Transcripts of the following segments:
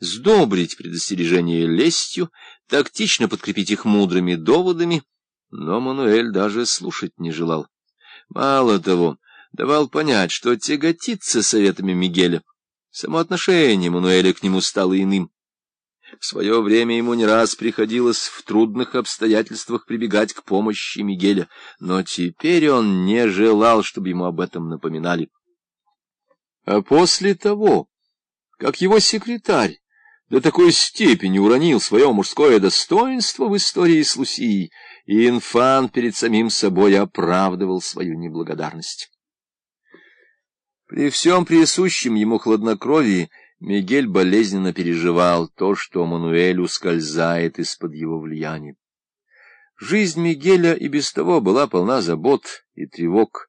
сдобрить предостережение лестью, тактично подкрепить их мудрыми доводами, но Мануэль даже слушать не желал. Мало того, давал понять, что тяготится советами Мигеля. Само отношение Мануэля к нему стало иным. В свое время ему не раз приходилось в трудных обстоятельствах прибегать к помощи Мигеля, но теперь он не желал, чтобы ему об этом напоминали. А после того, как его секретарь до такой степени уронил свое мужское достоинство в истории с Лусией, и инфан перед самим собой оправдывал свою неблагодарность. При всем присущем ему хладнокровии Мигель болезненно переживал то, что Мануэль ускользает из-под его влияния. Жизнь Мигеля и без того была полна забот и тревог.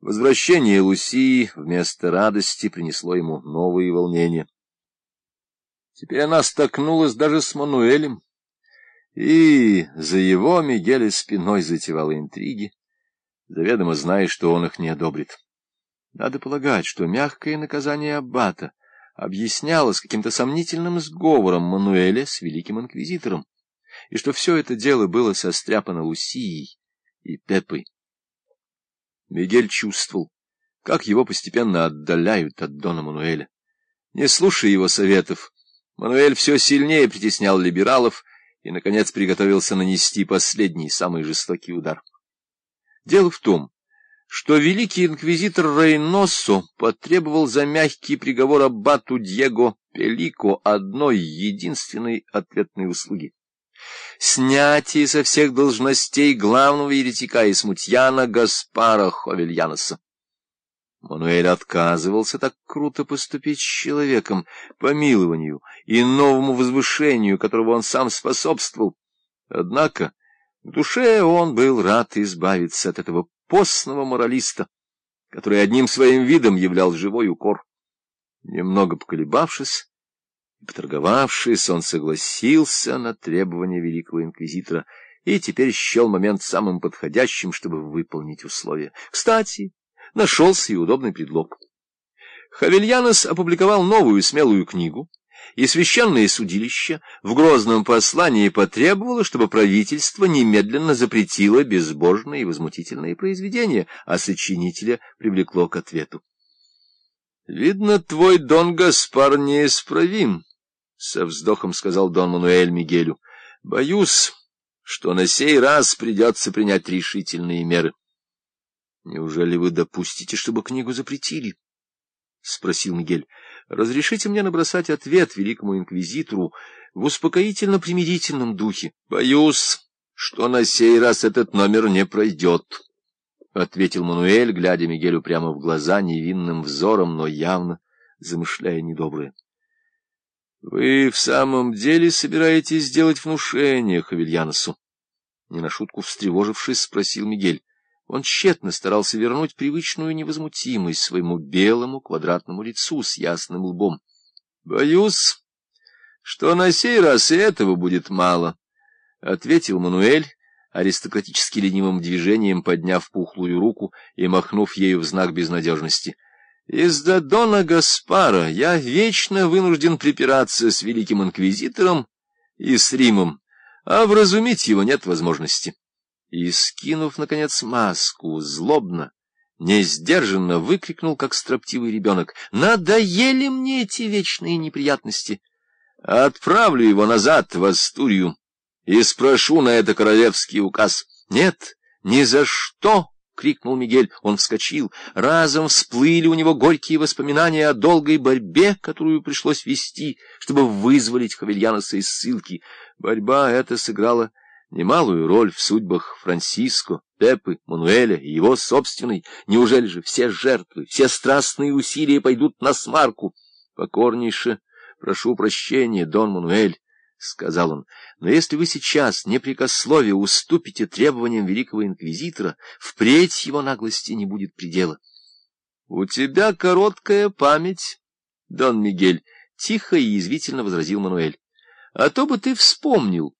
Возвращение Лусии вместо радости принесло ему новые волнения. Теперь она столкнулась даже с Мануэлем, и за его Мигеля спиной затевала интриги, заведомо зная, что он их не одобрит. Надо полагать, что мягкое наказание Аббата — объяснялось каким-то сомнительным сговором Мануэля с великим инквизитором, и что все это дело было состряпано Лусией и Пепой. Мигель чувствовал, как его постепенно отдаляют от Дона Мануэля. Не слушая его советов, Мануэль все сильнее притеснял либералов и, наконец, приготовился нанести последний, самый жестокий удар. Дело в том, что великий инквизитор Рейносо потребовал за мягкий приговор аббату Диего Пелико одной единственной ответной услуги. Снятие со всех должностей главного еретика и смутьяна Гаспара Ховельяноса. Мануэль отказывался так круто поступить с человеком, помилованию и новому возвышению, которого он сам способствовал. Однако в душе он был рад избавиться от этого постного моралиста, который одним своим видом являл живой укор. Немного поколебавшись и поторговавшись, он согласился на требования великого инквизитора и теперь счел момент самым подходящим, чтобы выполнить условия. Кстати, нашелся и удобный предлог. Хавельянос опубликовал новую смелую книгу, и священное судилище в грозном послании потребовало, чтобы правительство немедленно запретило безбожные и возмутительные произведения, а сочинителя привлекло к ответу. — Видно, твой Дон Гаспар неисправим, — со вздохом сказал Дон Мануэль Мигелю. — Боюсь, что на сей раз придется принять решительные меры. — Неужели вы допустите, чтобы книгу запретили? — спросил Мигель. Разрешите мне набросать ответ великому инквизитору в успокоительно-примирительном духе. Боюсь, что на сей раз этот номер не пройдет, — ответил Мануэль, глядя Мигелю прямо в глаза невинным взором, но явно замышляя недоброе. — Вы в самом деле собираетесь сделать внушение Хавильяносу? Не на шутку встревожившись, спросил Мигель. Он тщетно старался вернуть привычную невозмутимость своему белому квадратному лицу с ясным лбом. — Боюсь, что на сей раз и этого будет мало, — ответил Мануэль, аристократически ленивым движением подняв пухлую руку и махнув ею в знак безнадежности. — Из-за Дона Гаспара я вечно вынужден припираться с великим инквизитором и с Римом, а вразумить его нет возможности и, скинув, наконец, маску, злобно, несдержанно выкрикнул, как строптивый ребенок, «Надоели мне эти вечные неприятности! Отправлю его назад в Астурию и спрошу на это королевский указ. Нет, ни за что!» — крикнул Мигель. Он вскочил. Разом всплыли у него горькие воспоминания о долгой борьбе, которую пришлось вести, чтобы вызволить Хавельяноса из ссылки. Борьба эта сыграла немалую роль в судьбах Франсиско, Пепы, Мануэля и его собственной. Неужели же все жертвы, все страстные усилия пойдут на смарку? Покорнейше прошу прощения, Дон Мануэль, — сказал он, — но если вы сейчас непрекословие уступите требованиям великого инквизитора, впредь его наглости не будет предела. — У тебя короткая память, Дон Мигель, — тихо и язвительно возразил Мануэль. — А то бы ты вспомнил,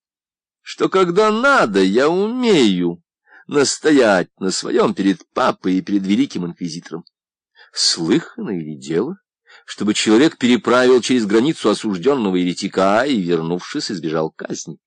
что когда надо, я умею настоять на своем перед папой и перед великим инквизитором. Слыхано или дело? чтобы человек переправил через границу осужденного еретика и, вернувшись, избежал казни.